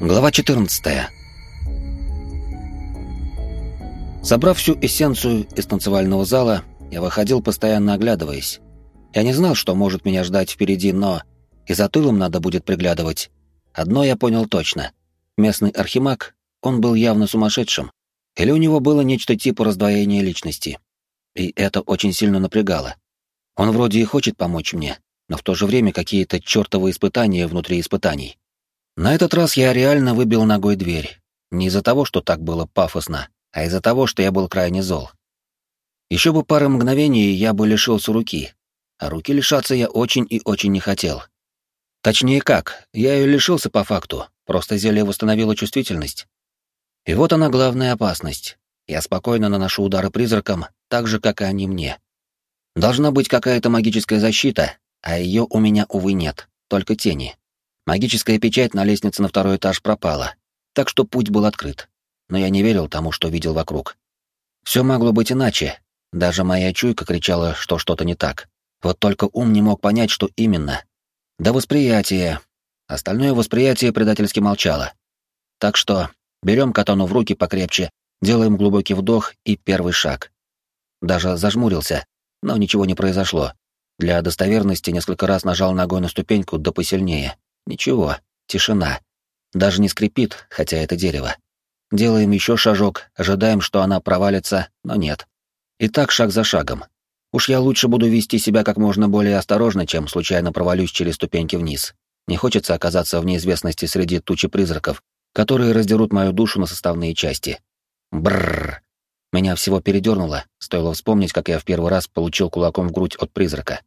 Глава 14. Собрав всю эссенцию из танцевального зала, я выходил, постоянно оглядываясь. Я не знал, что может меня ждать впереди, но и за тылом надо будет приглядывать. Одно я понял точно. Местный архимаг, он был явно сумасшедшим. Или у него было нечто типа раздвоения личности. И это очень сильно напрягало. Он вроде и хочет помочь мне, но в то же время какие-то чертовы испытания внутри испытаний. На этот раз я реально выбил ногой дверь. Не из-за того, что так было пафосно, а из-за того, что я был крайне зол. Еще бы пары мгновений я бы лишился руки, а руки лишаться я очень и очень не хотел. Точнее как, я ее лишился по факту, просто зелье восстановило чувствительность. И вот она главная опасность. Я спокойно наношу удары призракам, так же, как и они мне. Должна быть какая-то магическая защита, а ее у меня, увы, нет, только тени. Магическая печать на лестнице на второй этаж пропала, так что путь был открыт. Но я не верил тому, что видел вокруг. Все могло быть иначе. Даже моя чуйка кричала, что что-то не так. Вот только ум не мог понять, что именно. Да восприятие. Остальное восприятие предательски молчало. Так что берем катану в руки покрепче, делаем глубокий вдох и первый шаг. Даже зажмурился, но ничего не произошло. Для достоверности несколько раз нажал ногой на ступеньку, да посильнее. Ничего, тишина. Даже не скрипит, хотя это дерево. Делаем еще шажок, ожидаем, что она провалится, но нет. И так шаг за шагом. Уж я лучше буду вести себя как можно более осторожно, чем случайно провалюсь через ступеньки вниз. Не хочется оказаться в неизвестности среди тучи призраков, которые раздерут мою душу на составные части. Бррр. Меня всего передернуло, стоило вспомнить, как я в первый раз получил кулаком в грудь от призрака.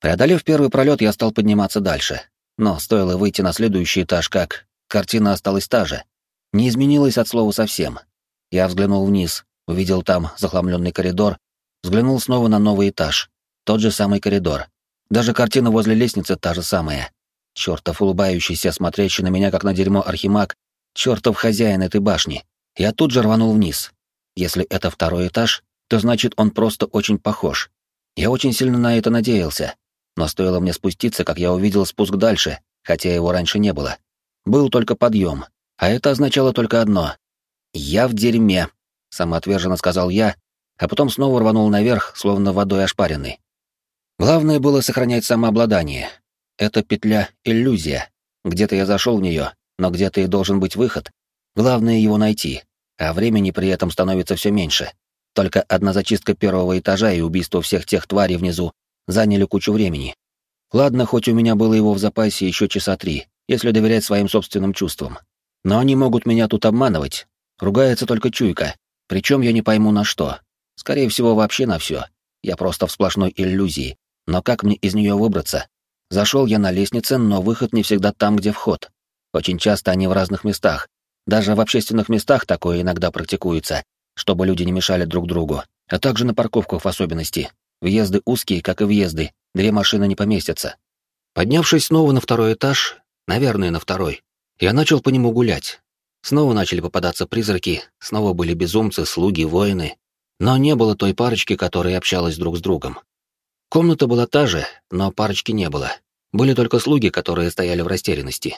Преодолев первый пролет, я стал подниматься дальше, но стоило выйти на следующий этаж, как картина осталась та же. Не изменилась от слова совсем. Я взглянул вниз, увидел там захламленный коридор, взглянул снова на новый этаж. Тот же самый коридор. Даже картина возле лестницы та же самая. Чёртов улыбающийся, смотрящий на меня как на дерьмо архимаг, чёртов хозяин этой башни. Я тут же рванул вниз. Если это второй этаж, то значит он просто очень похож. Я очень сильно на это надеялся, но стоило мне спуститься, как я увидел спуск дальше, хотя его раньше не было. Был только подъем, а это означало только одно. «Я в дерьме», — самоотверженно сказал я, а потом снова рванул наверх, словно водой ошпаренный. Главное было сохранять самообладание. Это петля — иллюзия. Где-то я зашел в нее, но где-то и должен быть выход. Главное его найти, а времени при этом становится все меньше. Только одна зачистка первого этажа и убийство всех тех тварей внизу заняли кучу времени. Ладно, хоть у меня было его в запасе еще часа три, если доверять своим собственным чувствам. Но они могут меня тут обманывать. Ругается только чуйка, причем я не пойму на что. Скорее всего, вообще на все. Я просто в сплошной иллюзии. Но как мне из нее выбраться? Зашел я на лестнице, но выход не всегда там, где вход. Очень часто они в разных местах. Даже в общественных местах такое иногда практикуется, чтобы люди не мешали друг другу, а также на парковках в особенности. Въезды узкие, как и въезды, две машины не поместятся. Поднявшись снова на второй этаж, наверное, на второй, я начал по нему гулять. Снова начали попадаться призраки, снова были безумцы, слуги, воины. Но не было той парочки, которая общалась друг с другом. Комната была та же, но парочки не было. Были только слуги, которые стояли в растерянности.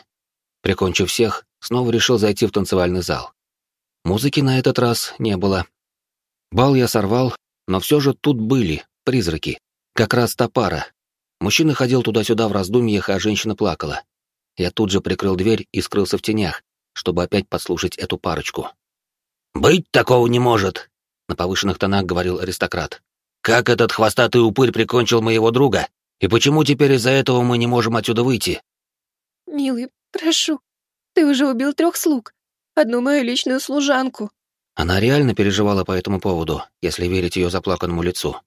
Прикончив всех, снова решил зайти в танцевальный зал. Музыки на этот раз не было. Бал я сорвал, но все же тут были, Призраки. Как раз та пара. Мужчина ходил туда-сюда в раздумьях, а женщина плакала. Я тут же прикрыл дверь и скрылся в тенях, чтобы опять подслушать эту парочку. «Быть такого не может!» — на повышенных тонах говорил аристократ. «Как этот хвостатый упырь прикончил моего друга? И почему теперь из-за этого мы не можем отсюда выйти?» «Милый, прошу, ты уже убил трех слуг, одну мою личную служанку». Она реально переживала по этому поводу, если верить ее заплаканному лицу.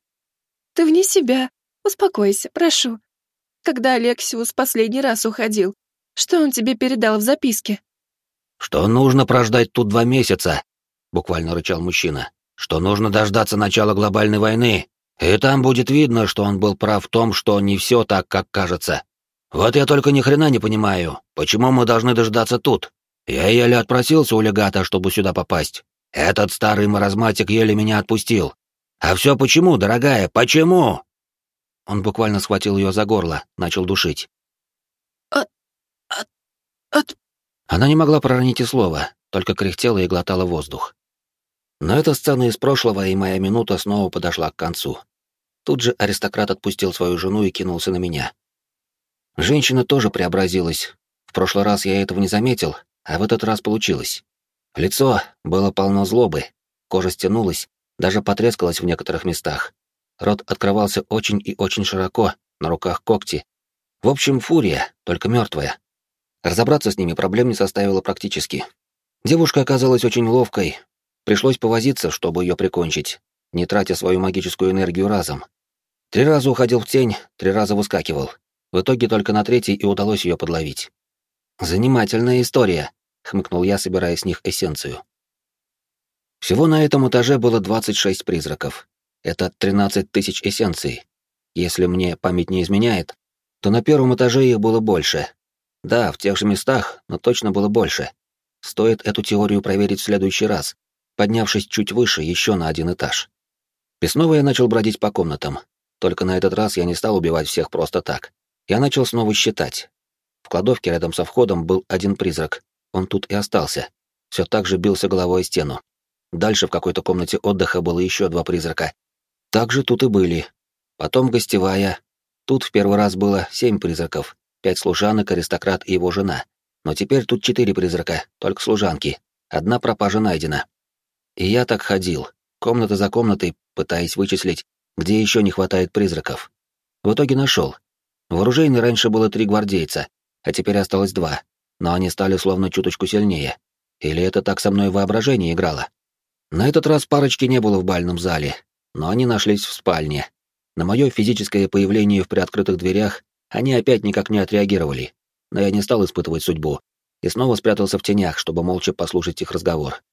Ты вне себя. Успокойся, прошу. Когда Алексиус последний раз уходил, что он тебе передал в записке? Что нужно прождать тут два месяца, буквально рычал мужчина. Что нужно дождаться начала глобальной войны, и там будет видно, что он был прав в том, что не все так, как кажется. Вот я только ни хрена не понимаю, почему мы должны дождаться тут. Я еле отпросился у легата, чтобы сюда попасть. Этот старый маразматик еле меня отпустил. «А все почему, дорогая, почему?» Он буквально схватил ее за горло, начал душить. «От... от... от...» Она не могла проронить и слова, только кряхтела и глотала воздух. Но эта сцена из прошлого, и моя минута снова подошла к концу. Тут же аристократ отпустил свою жену и кинулся на меня. Женщина тоже преобразилась. В прошлый раз я этого не заметил, а в этот раз получилось. Лицо было полно злобы, кожа стянулась, даже потрескалась в некоторых местах. Рот открывался очень и очень широко, на руках когти. В общем, фурия, только мертвая. Разобраться с ними проблем не составило практически. Девушка оказалась очень ловкой. Пришлось повозиться, чтобы ее прикончить, не тратя свою магическую энергию разом. Три раза уходил в тень, три раза выскакивал. В итоге только на третий и удалось ее подловить. «Занимательная история», — хмыкнул я, собирая с них эссенцию. Всего на этом этаже было 26 призраков. Это 13 тысяч эссенций. Если мне память не изменяет, то на первом этаже их было больше. Да, в тех же местах, но точно было больше. Стоит эту теорию проверить в следующий раз, поднявшись чуть выше, еще на один этаж. И снова я начал бродить по комнатам. Только на этот раз я не стал убивать всех просто так. Я начал снова считать. В кладовке рядом со входом был один призрак. Он тут и остался. Все так же бился головой о стену. Дальше в какой-то комнате отдыха было еще два призрака. Также тут и были. Потом гостевая. Тут в первый раз было семь призраков, пять служанок, аристократ и его жена. Но теперь тут четыре призрака, только служанки. Одна пропажа найдена. И я так ходил, комната за комнатой, пытаясь вычислить, где еще не хватает призраков. В итоге нашел. В оружейной раньше было три гвардейца, а теперь осталось два, но они стали словно чуточку сильнее. Или это так со мной воображение играло? На этот раз парочки не было в бальном зале, но они нашлись в спальне. На мое физическое появление в приоткрытых дверях они опять никак не отреагировали, но я не стал испытывать судьбу и снова спрятался в тенях, чтобы молча послушать их разговор.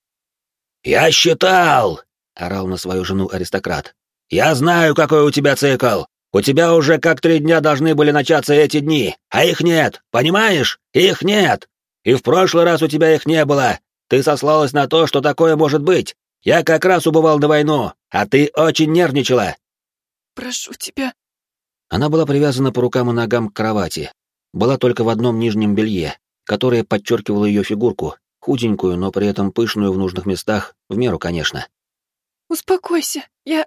«Я считал!» — орал на свою жену аристократ. «Я знаю, какой у тебя цикл! У тебя уже как три дня должны были начаться эти дни, а их нет, понимаешь? Их нет! И в прошлый раз у тебя их не было. Ты сослалась на то, что такое может быть. Я как раз убывал на войну, а ты очень нервничала. Прошу тебя. Она была привязана по рукам и ногам к кровати. Была только в одном нижнем белье, которое подчеркивало ее фигурку, худенькую, но при этом пышную в нужных местах, в меру, конечно. Успокойся, я...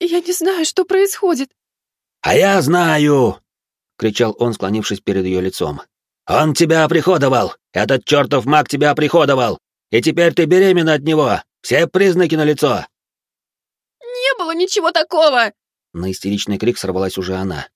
я не знаю, что происходит. «А я знаю!» — кричал он, склонившись перед ее лицом. «Он тебя оприходовал! Этот чертов маг тебя оприходовал! И теперь ты беременна от него! Все признаки налицо!» «Не было ничего такого!» На истеричный крик сорвалась уже она.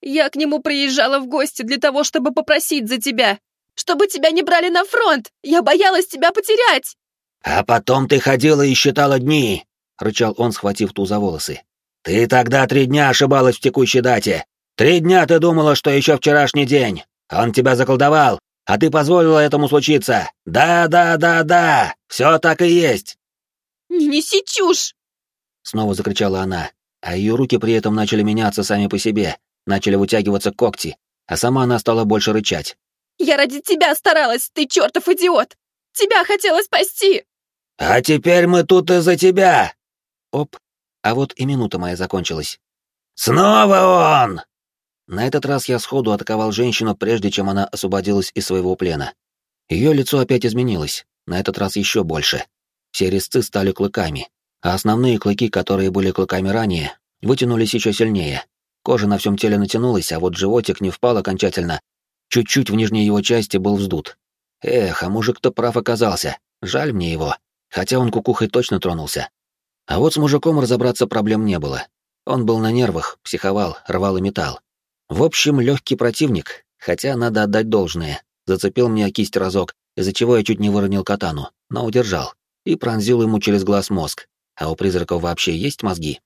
«Я к нему приезжала в гости для того, чтобы попросить за тебя! Чтобы тебя не брали на фронт! Я боялась тебя потерять!» «А потом ты ходила и считала дни!» — рычал он, схватив ту за волосы. «Ты тогда три дня ошибалась в текущей дате. Три дня ты думала, что еще вчерашний день. Он тебя заколдовал, а ты позволила этому случиться. Да, да, да, да, все так и есть». «Не неси чушь!» Снова закричала она, а ее руки при этом начали меняться сами по себе, начали вытягиваться когти, а сама она стала больше рычать. «Я ради тебя старалась, ты чертов идиот! Тебя хотела спасти!» «А теперь мы тут из-за тебя!» Оп, а вот и минута моя закончилась. «Снова он!» На этот раз я сходу атаковал женщину, прежде чем она освободилась из своего плена. Ее лицо опять изменилось, на этот раз еще больше. Все резцы стали клыками, а основные клыки, которые были клыками ранее, вытянулись еще сильнее. Кожа на всем теле натянулась, а вот животик не впал окончательно. Чуть-чуть в нижней его части был вздут. Эх, а мужик-то прав оказался. Жаль мне его. Хотя он кукухой точно тронулся. А вот с мужиком разобраться проблем не было. Он был на нервах, психовал, рвал и металл. В общем, легкий противник, хотя надо отдать должное. Зацепил мне кисть разок, из-за чего я чуть не выронил катану, но удержал. И пронзил ему через глаз мозг. А у призраков вообще есть мозги?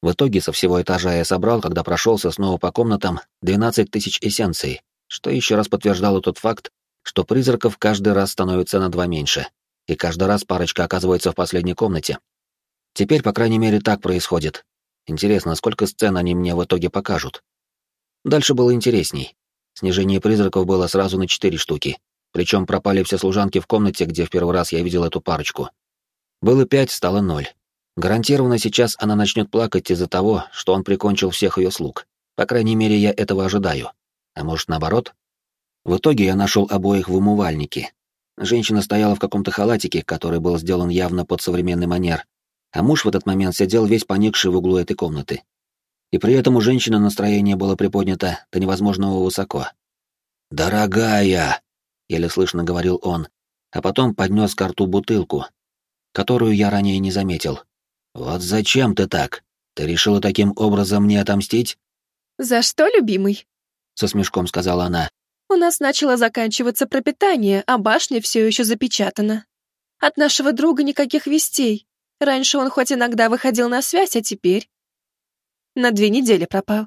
В итоге со всего этажа я собрал, когда прошелся снова по комнатам, 12 тысяч эссенций, что еще раз подтверждало тот факт, что призраков каждый раз становится на два меньше, и каждый раз парочка оказывается в последней комнате, Теперь, по крайней мере, так происходит. Интересно, сколько сцен они мне в итоге покажут. Дальше было интересней. Снижение призраков было сразу на четыре штуки. Причем пропали все служанки в комнате, где в первый раз я видел эту парочку. Было пять, стало ноль. Гарантированно сейчас она начнет плакать из-за того, что он прикончил всех ее слуг. По крайней мере, я этого ожидаю. А может, наоборот? В итоге я нашел обоих в умывальнике. Женщина стояла в каком-то халатике, который был сделан явно под современный манер, а муж в этот момент сидел весь поникший в углу этой комнаты. И при этом у женщины настроение было приподнято до невозможного высоко. «Дорогая!» — еле слышно говорил он, а потом поднес к рту бутылку, которую я ранее не заметил. «Вот зачем ты так? Ты решила таким образом мне отомстить?» «За что, любимый?» — со смешком сказала она. «У нас начало заканчиваться пропитание, а башня все еще запечатана. От нашего друга никаких вестей. Раньше он хоть иногда выходил на связь, а теперь...» На две недели пропал.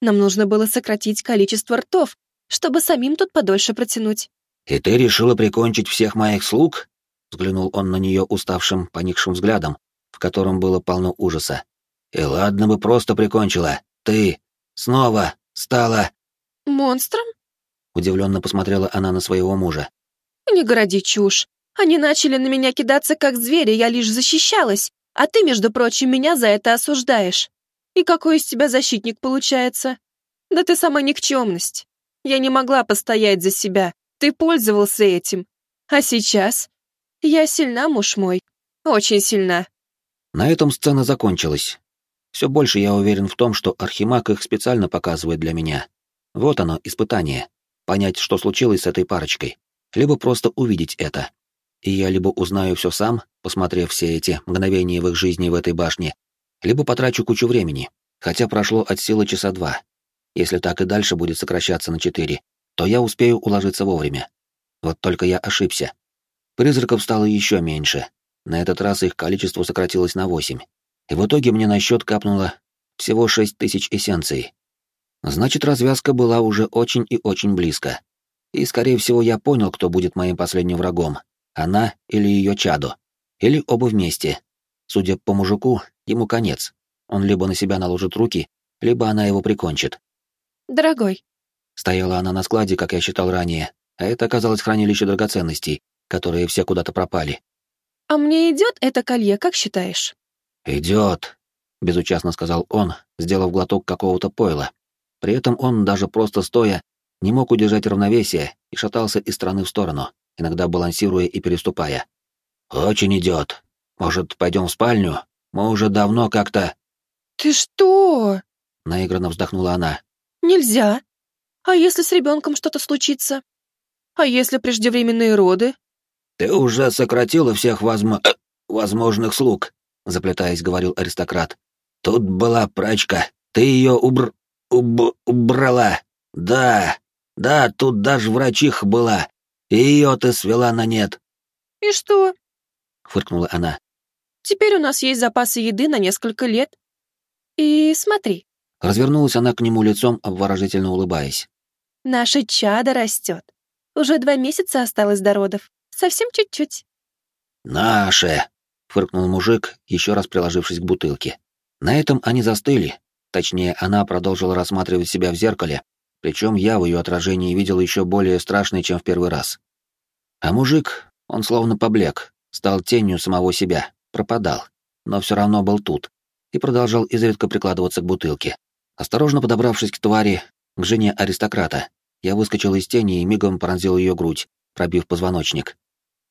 Нам нужно было сократить количество ртов, чтобы самим тут подольше протянуть. «И ты решила прикончить всех моих слуг?» Взглянул он на нее уставшим, поникшим взглядом, в котором было полно ужаса. «И ладно бы просто прикончила. Ты снова стала...» «Монстром?» Удивленно посмотрела она на своего мужа. «Не городи чушь. Они начали на меня кидаться как звери, я лишь защищалась, а ты, между прочим, меня за это осуждаешь. И какой из тебя защитник получается? Да ты сама никчемность. Я не могла постоять за себя, ты пользовался этим. А сейчас я сильна, муж мой. Очень сильна. На этом сцена закончилась. Все больше я уверен в том, что Архимаг их специально показывает для меня. Вот оно, испытание. Понять, что случилось с этой парочкой. Либо просто увидеть это. И я либо узнаю все сам, посмотрев все эти мгновения в их жизни в этой башне, либо потрачу кучу времени, хотя прошло от силы часа два. Если так и дальше будет сокращаться на четыре, то я успею уложиться вовремя. Вот только я ошибся. Призраков стало еще меньше. На этот раз их количество сократилось на восемь. И в итоге мне на счет капнуло всего шесть тысяч эссенций. Значит, развязка была уже очень и очень близко. И, скорее всего, я понял, кто будет моим последним врагом. Она или ее чадо. Или оба вместе. Судя по мужику, ему конец. Он либо на себя наложит руки, либо она его прикончит. «Дорогой». Стояла она на складе, как я считал ранее, а это оказалось хранилище драгоценностей, которые все куда-то пропали. «А мне идет это колье, как считаешь?» «Идет», — безучастно сказал он, сделав глоток какого-то пойла. При этом он, даже просто стоя, не мог удержать равновесие и шатался из стороны в сторону, иногда балансируя и переступая. «Очень идет. Может, пойдем в спальню? Мы уже давно как-то...» «Ты что?» — наигранно вздохнула она. «Нельзя. А если с ребенком что-то случится? А если преждевременные роды? Ты уже сократила всех возмо... Э, возможных слуг, заплетаясь, говорил аристократ. Тут была прачка. Ты ее убр... Уб... убрала. Да, да, тут даже врачиха была. И ее ты свела на нет. И что? Фыркнула она. Теперь у нас есть запасы еды на несколько лет. И смотри. Развернулась она к нему лицом, обворожительно улыбаясь. Наше чадо растет. Уже два месяца осталось до родов. Совсем чуть-чуть. «Наше!» — фыркнул мужик, еще раз приложившись к бутылке. На этом они застыли. Точнее, она продолжила рассматривать себя в зеркале, причем я в ее отражении видел еще более страшный, чем в первый раз. А мужик, он словно поблек, стал тенью самого себя, пропадал, но все равно был тут и продолжал изредка прикладываться к бутылке. Осторожно подобравшись к твари, к жене аристократа, я выскочил из тени и мигом пронзил ее грудь, пробив позвоночник.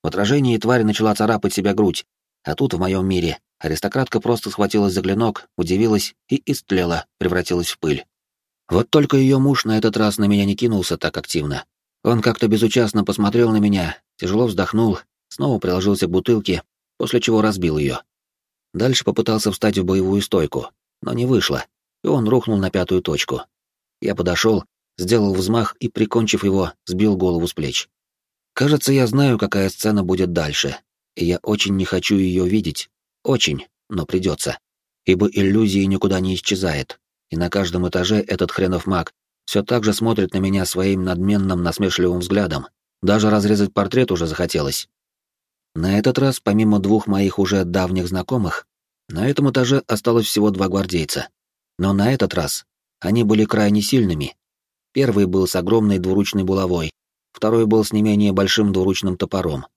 В отражении тварь начала царапать себя грудь, а тут, в моем мире, аристократка просто схватилась за клинок, удивилась и истлела, превратилась в пыль. Вот только ее муж на этот раз на меня не кинулся так активно. Он как-то безучастно посмотрел на меня, тяжело вздохнул, снова приложился к бутылке, после чего разбил ее. Дальше попытался встать в боевую стойку, но не вышло, и он рухнул на пятую точку. Я подошел, сделал взмах и, прикончив его, сбил голову с плеч. Кажется, я знаю, какая сцена будет дальше, и я очень не хочу ее видеть. Очень, но придется. Ибо иллюзии никуда не исчезает, и на каждом этаже этот хренов маг все так же смотрит на меня своим надменным насмешливым взглядом. Даже разрезать портрет уже захотелось. На этот раз, помимо двух моих уже давних знакомых, на этом этаже осталось всего два гвардейца. Но на этот раз они были крайне сильными. Первый был с огромной двуручной булавой, второй был с не менее большим двуручным топором.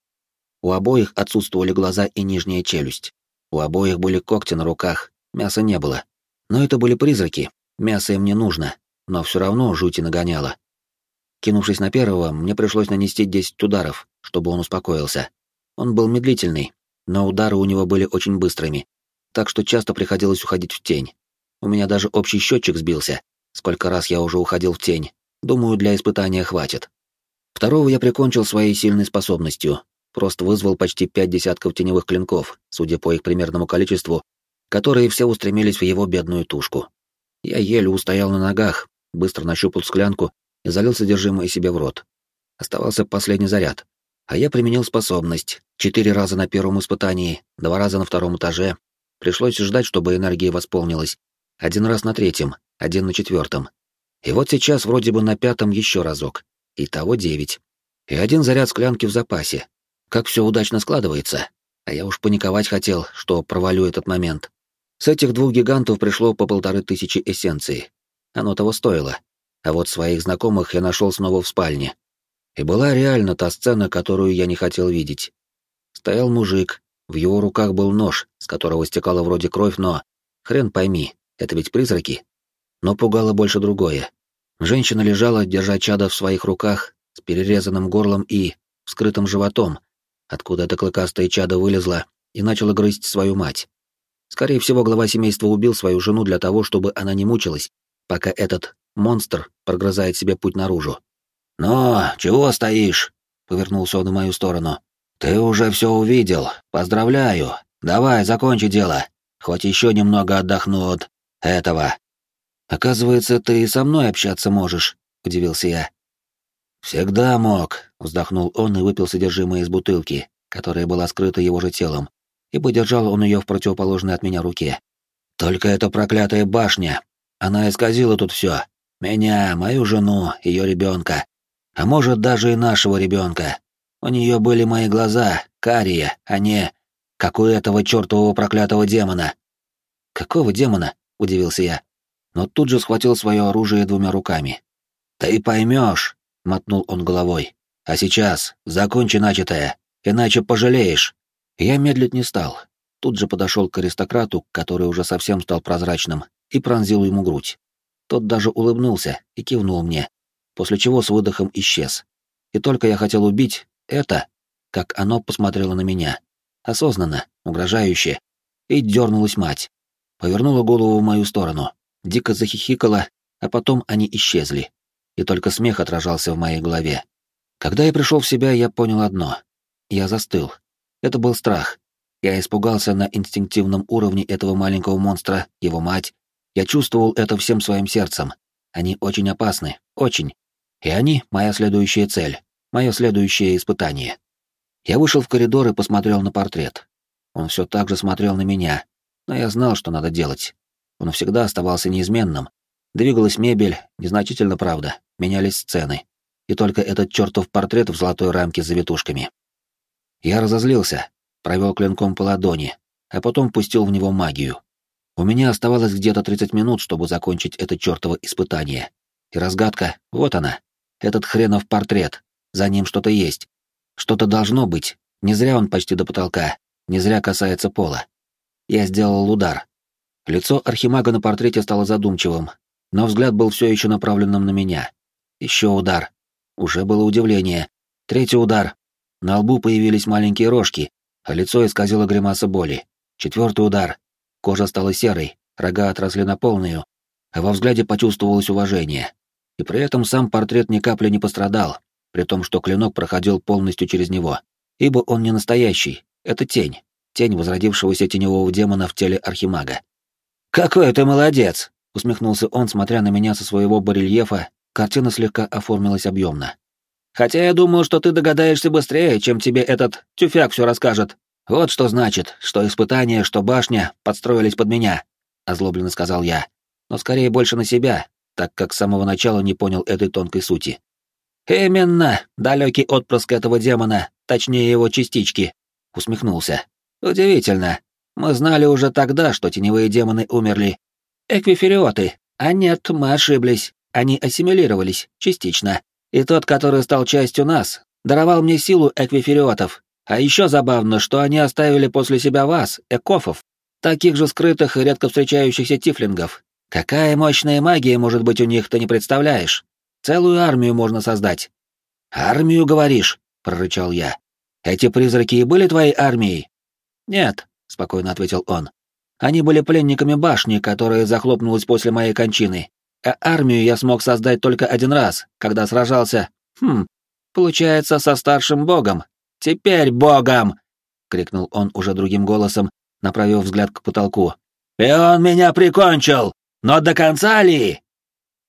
У обоих отсутствовали глаза и нижняя челюсть. У обоих были когти на руках, мяса не было. Но это были призраки, мясо им не нужно, но все равно жути нагоняло. Кинувшись на первого, мне пришлось нанести 10 ударов, чтобы он успокоился. Он был медлительный, но удары у него были очень быстрыми, так что часто приходилось уходить в тень. У меня даже общий счетчик сбился. Сколько раз я уже уходил в тень. Думаю, для испытания хватит. Второго я прикончил своей сильной способностью. Просто вызвал почти пять десятков теневых клинков, судя по их примерному количеству, которые все устремились в его бедную тушку. Я еле устоял на ногах, быстро нащупал склянку и залил содержимое себе в рот. Оставался последний заряд. А я применил способность. Четыре раза на первом испытании, два раза на втором этаже. Пришлось ждать, чтобы энергия восполнилась. Один раз на третьем, один на четвертом. И вот сейчас вроде бы на пятом еще разок. Итого девять. И один заряд склянки в запасе. Как все удачно складывается. А я уж паниковать хотел, что провалю этот момент. С этих двух гигантов пришло по полторы тысячи эссенций. Оно того стоило. А вот своих знакомых я нашел снова в спальне. И была реально та сцена, которую я не хотел видеть. Стоял мужик, в его руках был нож, с которого стекала вроде кровь, но... Хрен пойми, это ведь призраки. Но пугало больше другое. Женщина лежала, держа чада в своих руках, с перерезанным горлом и вскрытым животом, откуда эта клыкастая чада вылезла и начала грызть свою мать. Скорее всего, глава семейства убил свою жену для того, чтобы она не мучилась, пока этот монстр прогрызает себе путь наружу. «Но, чего стоишь?» — повернулся он в мою сторону. «Ты уже все увидел. Поздравляю. Давай, закончи дело. Хоть еще немного отдохну от этого». «Оказывается, ты и со мной общаться можешь», — удивился я. «Всегда мог», — вздохнул он и выпил содержимое из бутылки, которая была скрыта его же телом, ибо держал он ее в противоположной от меня руке. «Только эта проклятая башня. Она исказила тут все. Меня, мою жену, ее ребенка. А может, даже и нашего ребенка. У нее были мои глаза, карие, а не... как у этого чертового проклятого демона». «Какого демона?» — удивился я. Но тут же схватил свое оружие двумя руками. «Ты поймешь», — мотнул он головой. «А сейчас закончи начатое, иначе пожалеешь». Я медлить не стал. Тут же подошел к аристократу, который уже совсем стал прозрачным, и пронзил ему грудь. Тот даже улыбнулся и кивнул мне, после чего с выдохом исчез. И только я хотел убить это, как оно посмотрело на меня. Осознанно, угрожающе. И дернулась мать. Повернула голову в мою сторону. Дико захихикала, а потом они исчезли. И только смех отражался в моей голове. Когда я пришел в себя, я понял одно. Я застыл, это был страх. Я испугался на инстинктивном уровне этого маленького монстра, его мать. Я чувствовал это всем своим сердцем. Они очень опасны, очень. И они — моя следующая цель, мое следующее испытание. Я вышел в коридор и посмотрел на портрет. Он все так же смотрел на меня, но я знал, что надо делать. Он всегда оставался неизменным. Двигалась мебель, незначительно, правда, менялись сцены. И только этот чертов портрет в золотой рамке с завитушками. Я разозлился, провел клинком по ладони, а потом пустил в него магию. У меня оставалось где-то 30 минут, чтобы закончить это чертово испытание. И разгадка, вот она. Этот хренов портрет. За ним что-то есть. Что-то должно быть. Не зря он почти до потолка. Не зря касается пола. Я сделал удар. Лицо архимага на портрете стало задумчивым, но взгляд был все еще направленным на меня. Еще удар. Уже было удивление. Третий удар. На лбу появились маленькие рожки, а лицо исказило гримаса боли. Четвертый удар. Кожа стала серой, рога отросли на полную, а во взгляде почувствовалось уважение. И при этом сам портрет ни капли не пострадал, при том, что клинок проходил полностью через него. Ибо он не настоящий, это тень, тень возродившегося теневого демона в теле архимага. «Какой ты молодец!» — усмехнулся он, смотря на меня со своего барельефа, картина слегка оформилась объемно. Хотя я думал, что ты догадаешься быстрее, чем тебе этот тюфяк все расскажет. Вот что значит, что испытания, что башня подстроились под меня, озлобленно сказал я, но скорее больше на себя, так как с самого начала не понял этой тонкой сути. Именно, далекий отпрыск этого демона, точнее его частички, усмехнулся. Удивительно. Мы знали уже тогда, что теневые демоны умерли. Эквифериоты. А нет, мы ошиблись. Они ассимилировались, частично. И тот, который стал частью нас, даровал мне силу эквифериотов. А еще забавно, что они оставили после себя вас, экофов, таких же скрытых и редко встречающихся тифлингов. Какая мощная магия может быть у них, ты не представляешь. Целую армию можно создать». «Армию, говоришь?» — прорычал я. «Эти призраки и были твоей армией?» «Нет», — спокойно ответил он. «Они были пленниками башни, которая захлопнулась после моей кончины. А армию я смог создать только один раз, когда сражался... Хм, получается, со старшим богом. Теперь богом!» — крикнул он уже другим голосом, направив взгляд к потолку. «И он меня прикончил! Но до конца ли?»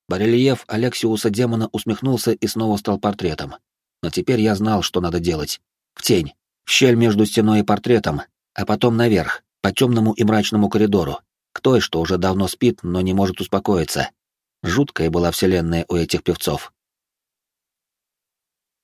Барельеф Алексиуса демона усмехнулся и снова стал портретом. Но теперь я знал, что надо делать. В тень, в щель между стеной и портретом, а потом наверх, по темному и мрачному коридору, к той, что уже давно спит, но не может успокоиться. Жуткая была вселенная у этих певцов.